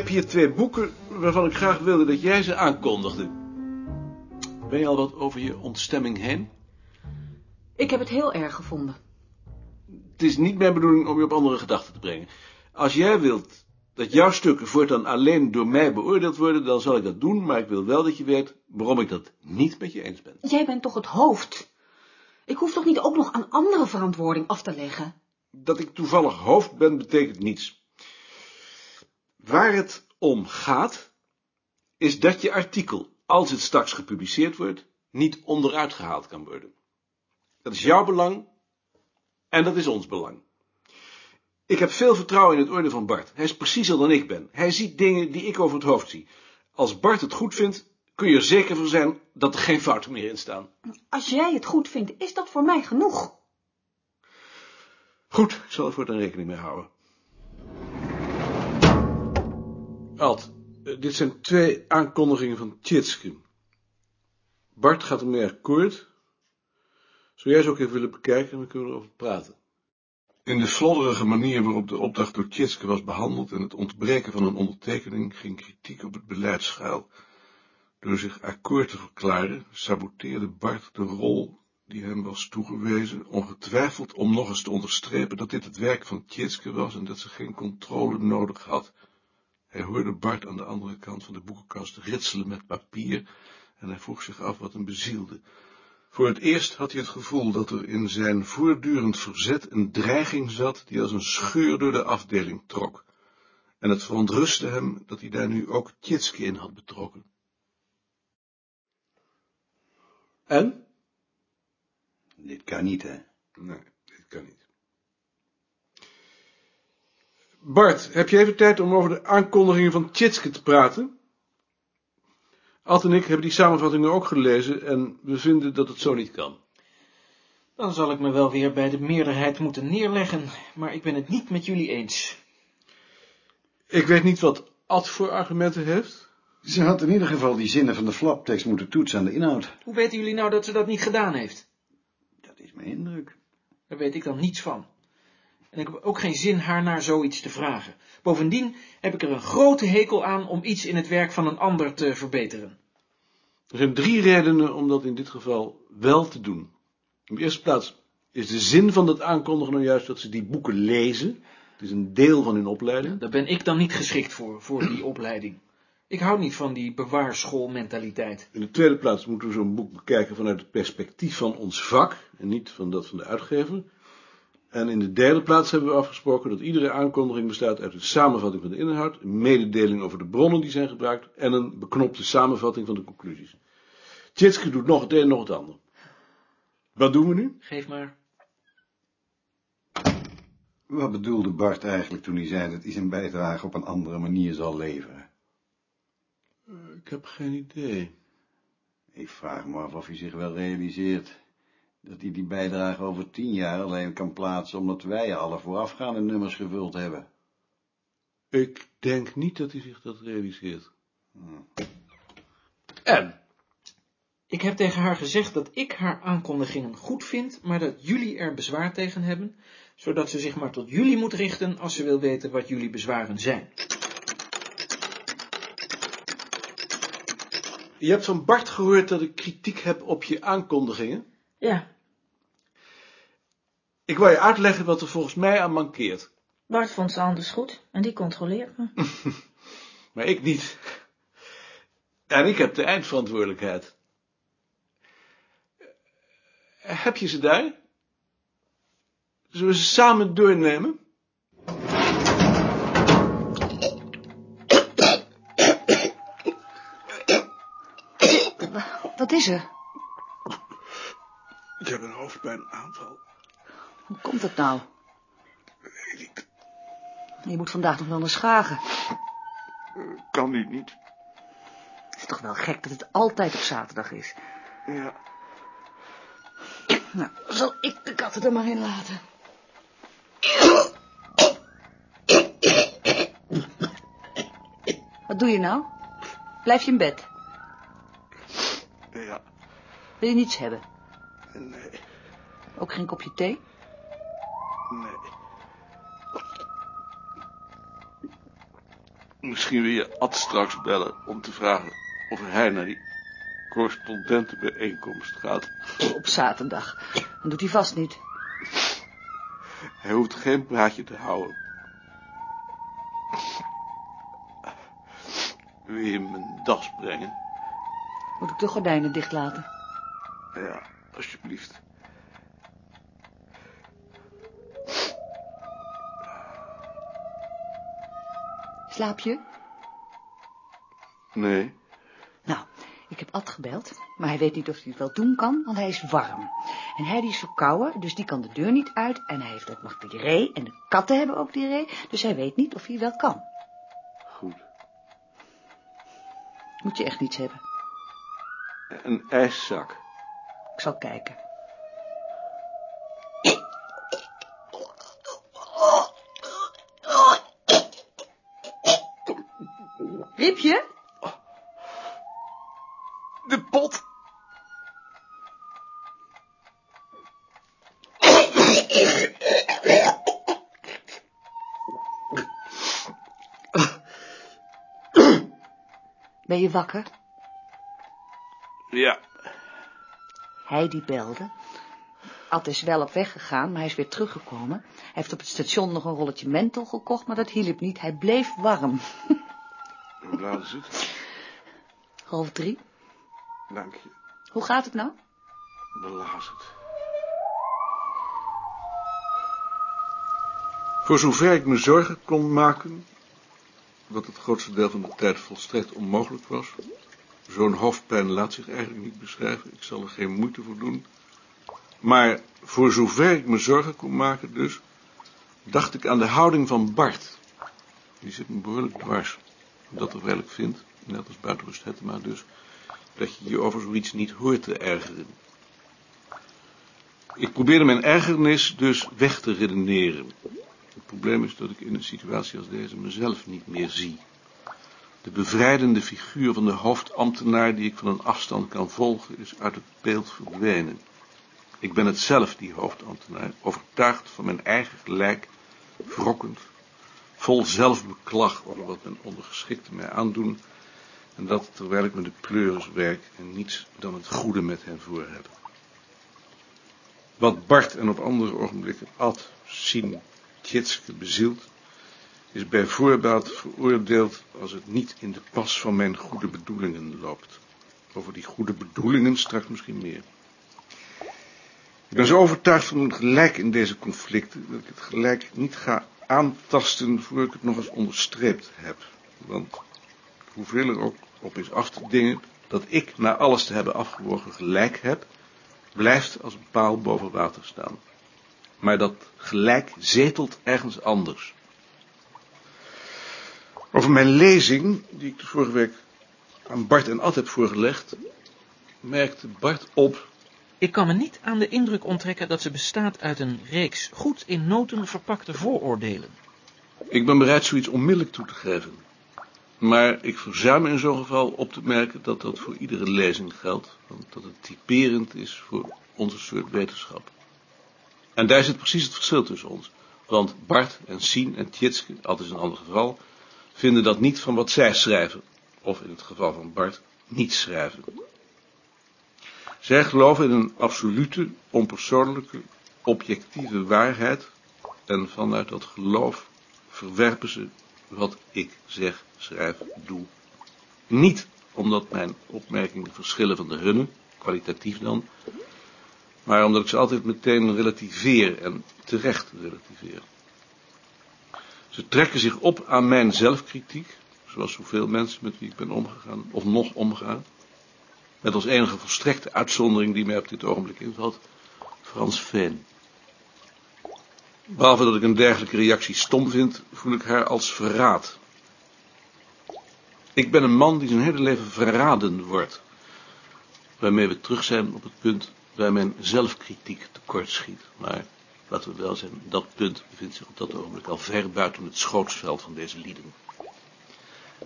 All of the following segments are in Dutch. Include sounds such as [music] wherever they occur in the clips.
Ik heb hier twee boeken waarvan ik graag wilde dat jij ze aankondigde. Ben je al wat over je ontstemming heen? Ik heb het heel erg gevonden. Het is niet mijn bedoeling om je op andere gedachten te brengen. Als jij wilt dat jouw stukken voortaan alleen door mij beoordeeld worden, dan zal ik dat doen, maar ik wil wel dat je weet waarom ik dat niet met je eens ben. Jij bent toch het hoofd? Ik hoef toch niet ook nog aan andere verantwoording af te leggen? Dat ik toevallig hoofd ben, betekent niets. Waar het om gaat, is dat je artikel, als het straks gepubliceerd wordt, niet onderuit gehaald kan worden. Dat is jouw belang en dat is ons belang. Ik heb veel vertrouwen in het orde van Bart. Hij is preciezer dan ik ben. Hij ziet dingen die ik over het hoofd zie. Als Bart het goed vindt, kun je er zeker van zijn dat er geen fouten meer in staan. Als jij het goed vindt, is dat voor mij genoeg. Goed, ik zal er voortaan rekening mee houden. Alt, eh, dit zijn twee aankondigingen van Tjitske. Bart gaat ermee akkoord. Zou jij ze ook even willen bekijken, dan kunnen we erover praten. In de flodderige manier waarop de opdracht door Tjitske was behandeld en het ontbreken van een ondertekening ging kritiek op het beleid schuil. Door zich akkoord te verklaren, saboteerde Bart de rol die hem was toegewezen, ongetwijfeld om nog eens te onderstrepen dat dit het werk van Tjitske was en dat ze geen controle nodig had. Hij hoorde Bart aan de andere kant van de boekenkast ritselen met papier en hij vroeg zich af wat hem bezielde. Voor het eerst had hij het gevoel dat er in zijn voortdurend verzet een dreiging zat die als een scheur door de afdeling trok. En het verontrustte hem dat hij daar nu ook Tjitske in had betrokken. En? Dit kan niet, hè? Nee, dit kan niet. Bart, heb je even tijd om over de aankondigingen van Tjitske te praten? Alt en ik hebben die samenvattingen ook gelezen en we vinden dat het zo niet kan. Dan zal ik me wel weer bij de meerderheid moeten neerleggen, maar ik ben het niet met jullie eens. Ik weet niet wat Ad voor argumenten heeft. Ze had in ieder geval die zinnen van de flaptekst moeten toetsen aan de inhoud. Hoe weten jullie nou dat ze dat niet gedaan heeft? Dat is mijn indruk. Daar weet ik dan niets van. En ik heb ook geen zin haar naar zoiets te vragen. Bovendien heb ik er een grote hekel aan om iets in het werk van een ander te verbeteren. Er zijn drie redenen om dat in dit geval wel te doen. In de eerste plaats is de zin van dat aankondigen nou juist dat ze die boeken lezen. Het is een deel van hun opleiding. Daar ben ik dan niet geschikt voor, voor die opleiding. Ik hou niet van die bewaarschoolmentaliteit. In de tweede plaats moeten we zo'n boek bekijken vanuit het perspectief van ons vak en niet van dat van de uitgever. En in de derde plaats hebben we afgesproken dat iedere aankondiging bestaat uit een samenvatting van de inhoud, een mededeling over de bronnen die zijn gebruikt en een beknopte samenvatting van de conclusies. Tjitske doet nog het een en nog het ander. Wat doen we nu? Geef maar. Wat bedoelde Bart eigenlijk toen hij zei dat hij zijn bijdrage op een andere manier zal leveren? Ik heb geen idee. Ik vraag me af of hij zich wel realiseert dat hij die bijdrage over tien jaar alleen kan plaatsen omdat wij alle voorafgaande nummers gevuld hebben. Ik denk niet dat hij zich dat realiseert. En? Ik heb tegen haar gezegd dat ik haar aankondigingen goed vind, maar dat jullie er bezwaar tegen hebben, zodat ze zich maar tot jullie moet richten als ze wil weten wat jullie bezwaren zijn. Je hebt van Bart gehoord dat ik kritiek heb op je aankondigingen. Ja, Ik wou je uitleggen wat er volgens mij aan mankeert. Bart vond ze anders goed en die controleert me. [laughs] Maar ik niet. En ik heb de eindverantwoordelijkheid. Heb je ze daar? Zullen we ze samen doornemen? wat is er? Ik heb een hoofdpijnaanval. Hoe komt het nou? Weet ik. Je moet vandaag nog wel naar Schagen. Kan nu niet. Het is toch wel gek dat het altijd op zaterdag is. Ja. Nou, zal ik de katten er maar in laten. Wat doe je nou? Blijf je in bed? Ja. Wil je niets hebben? Nee. Ook geen kopje thee? Nee. Misschien wil je Ad straks bellen om te vragen of hij naar die correspondentenbijeenkomst gaat. Op zaterdag. Dat doet hij vast niet. Hij hoeft geen praatje te houden. Wil je hem een das brengen? Moet ik de gordijnen dicht laten? Ja, alsjeblieft. Slaap je? Nee. Nou, ik heb Ad gebeld, maar hij weet niet of hij het wel doen kan, want hij is warm. En hij is verkouden, dus die kan de deur niet uit en hij heeft ook nog diarree en de katten hebben ook diarree, dus hij weet niet of hij wel kan. Goed. Moet je echt niets hebben. Een ijszak. Ik zal kijken. Riep je? De pot! Ben je wakker? Ja. Hij die belde. Ad is wel op weg gegaan, maar hij is weer teruggekomen. Hij heeft op het station nog een rolletje menthol gekocht, maar dat hielp niet. Hij bleef warm. [laughs] Hoe laat is het? Half drie. Dank je. Hoe gaat het nou? Belazerd. Voor zover ik me zorgen kon maken, wat het grootste deel van de tijd volstrekt onmogelijk was, zo'n hoofdpijn laat zich eigenlijk niet beschrijven, ik zal er geen moeite voor doen, maar voor zover ik me zorgen kon maken dus, dacht ik aan de houding van Bart. Die zit me behoorlijk dwars, er werkelijk vindt, net als buitenrust Hettema dus, dat je je over zoiets niet hoort te ergeren. Ik probeerde mijn ergernis dus weg te redeneren. Het probleem is dat ik in een situatie als deze mezelf niet meer zie. De bevrijdende figuur van de hoofdambtenaar die ik van een afstand kan volgen is uit het beeld verdwenen. Ik ben het zelf, die hoofdambtenaar, overtuigd van mijn eigen gelijk, wrokkend, vol zelfbeklag over wat mijn ondergeschikten mij aandoen, en dat terwijl ik met de pleuris werk en niets dan het goede met hen voor heb. Wat Bart en op andere ogenblikken Ad, Sien, Tjitske bezielt, is bij voorbaat veroordeeld als het niet in de pas van mijn goede bedoelingen loopt. Over die goede bedoelingen straks misschien meer. Ik ben zo overtuigd van mijn gelijk in deze conflicten, dat ik het gelijk niet ga aantasten voor ik het nog eens onderstreept heb. Want hoeveel er ook op is af te dingen, dat ik na alles te hebben afgewogen gelijk heb, blijft als een paal boven water staan. Maar dat gelijk zetelt ergens anders. Over mijn lezing, die ik de vorige week aan Bart en Ad heb voorgelegd, merkte Bart op Ik kan me niet aan de indruk onttrekken dat ze bestaat uit een reeks goed in noten verpakte vooroordelen. Ik ben bereid zoiets onmiddellijk toe te geven. Maar ik verzuim in zo'n geval op te merken dat dat voor iedere lezing geldt, want dat het typerend is voor onze soort wetenschap. En daar zit precies het verschil tussen ons. Want Bart en Sien en Tjitske, altijd een ander geval, vinden dat niet van wat zij schrijven. Of in het geval van Bart, niet schrijven. Zij geloven in een absolute, onpersoonlijke, objectieve waarheid. En vanuit dat geloof verwerpen ze wat ik zeg, schrijf, doe. Niet omdat mijn opmerkingen verschillen van de hunne, kwalitatief dan, maar omdat ik ze altijd meteen relativeer en terecht relativeer. Ze trekken zich op aan mijn zelfkritiek, zoals zoveel mensen met wie ik ben omgegaan, of nog omgaan, met als enige volstrekte uitzondering die mij op dit ogenblik invalt, Frans Veen. Behalve dat ik een dergelijke reactie stom vind, voel ik haar als verraad. Ik ben een man die zijn hele leven verraden wordt. Waarmee we terug zijn op het punt waar mijn zelfkritiek tekort schiet. Maar, laten we wel zijn, dat punt bevindt zich op dat ogenblik al ver buiten het schootsveld van deze lieden.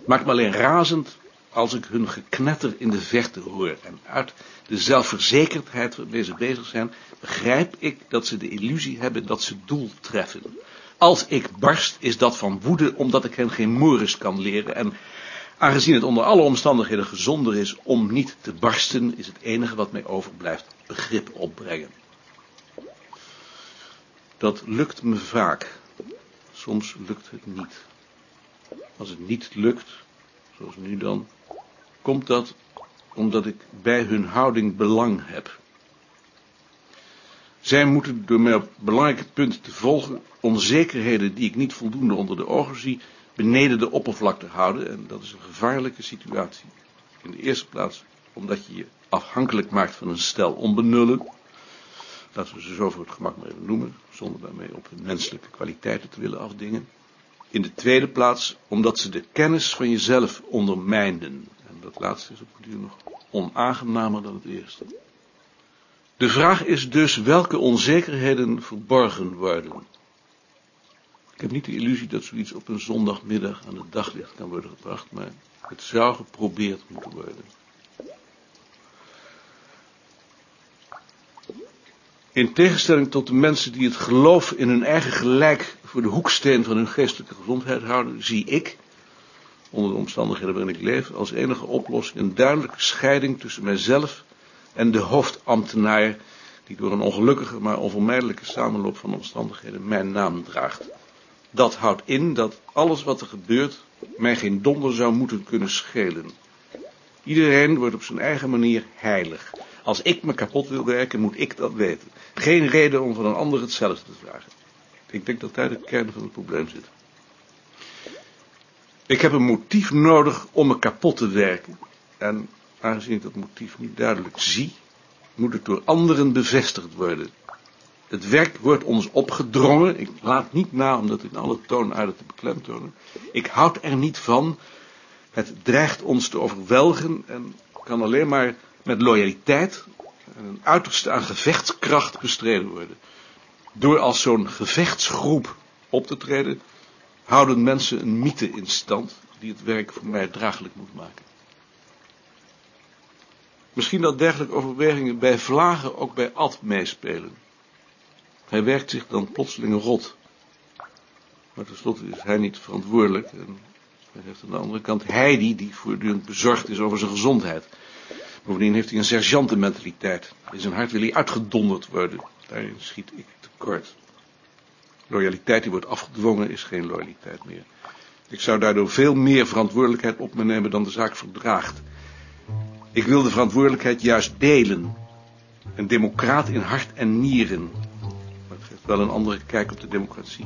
Maakt me alleen razend als ik hun geknetter in de verte hoor. En uit de zelfverzekerdheid waarmee ze bezig zijn, begrijp ik dat ze de illusie hebben dat ze doel treffen. Als ik barst, is dat van woede omdat ik hem geen moeris kan leren. En aangezien het onder alle omstandigheden gezonder is om niet te barsten, is het enige wat mij overblijft begrip opbrengen. Dat lukt me vaak. Soms lukt het niet. Als het niet lukt, zoals nu dan, komt dat omdat ik bij hun houding belang heb. Zij moeten door mij op belangrijke punten te volgen onzekerheden die ik niet voldoende onder de ogen zie, beneden de oppervlakte houden. En dat is een gevaarlijke situatie. In de eerste plaats omdat je je afhankelijk maakt van een stel onbenullen. Laten we ze zo voor het gemak maar even noemen, zonder daarmee op hun menselijke kwaliteiten te willen afdingen. In de tweede plaats omdat ze de kennis van jezelf ondermijnden. En dat laatste is op een duur nog onaangenamer dan het eerste. De vraag is dus welke onzekerheden verborgen worden. Ik heb niet de illusie dat zoiets op een zondagmiddag aan het daglicht kan worden gebracht, maar het zou geprobeerd moeten worden. In tegenstelling tot de mensen die het geloof in hun eigen gelijk voor de hoeksteen van hun geestelijke gezondheid houden, zie ik, onder de omstandigheden waarin ik leef, als enige oplossing een duidelijke scheiding tussen mijzelf en de hoofdambtenaar, die door een ongelukkige maar onvermijdelijke samenloop van omstandigheden mijn naam draagt. Dat houdt in dat alles wat er gebeurt mij geen donder zou moeten kunnen schelen. Iedereen wordt op zijn eigen manier heilig. Als ik me kapot wil werken, moet ik dat weten. Geen reden om van een ander hetzelfde te vragen. Ik denk dat daar de kern van het probleem zit. Ik heb een motief nodig om me kapot te werken. En aangezien ik dat motief niet duidelijk zie, moet het door anderen bevestigd worden. Het werk wordt ons opgedrongen. Ik laat niet na om dat in alle toonaarden te beklemtonen. Ik houd er niet van. Het dreigt ons te overwelgen en kan alleen maar met loyaliteit en een uiterste aan gevechtskracht bestreden worden. Door als zo'n gevechtsgroep op te treden, houden mensen een mythe in stand die het werk voor mij draaglijk moet maken. Misschien dat dergelijke overwegingen bij Vlagen ook bij Ad meespelen. Hij werkt zich dan plotseling rot. Maar tenslotte is hij niet verantwoordelijk. En hij heeft aan de andere kant Heidi, die voortdurend bezorgd is over zijn gezondheid. Bovendien heeft hij een sergeantenmentaliteit. In zijn hart wil hij uitgedonderd worden. Daarin schiet ik tekort. Loyaliteit die wordt afgedwongen is geen loyaliteit meer. Ik zou daardoor veel meer verantwoordelijkheid op me nemen dan de zaak verdraagt. Ik wil de verantwoordelijkheid juist delen. Een democraat in hart en nieren. Maar het geeft wel een andere kijk op de democratie.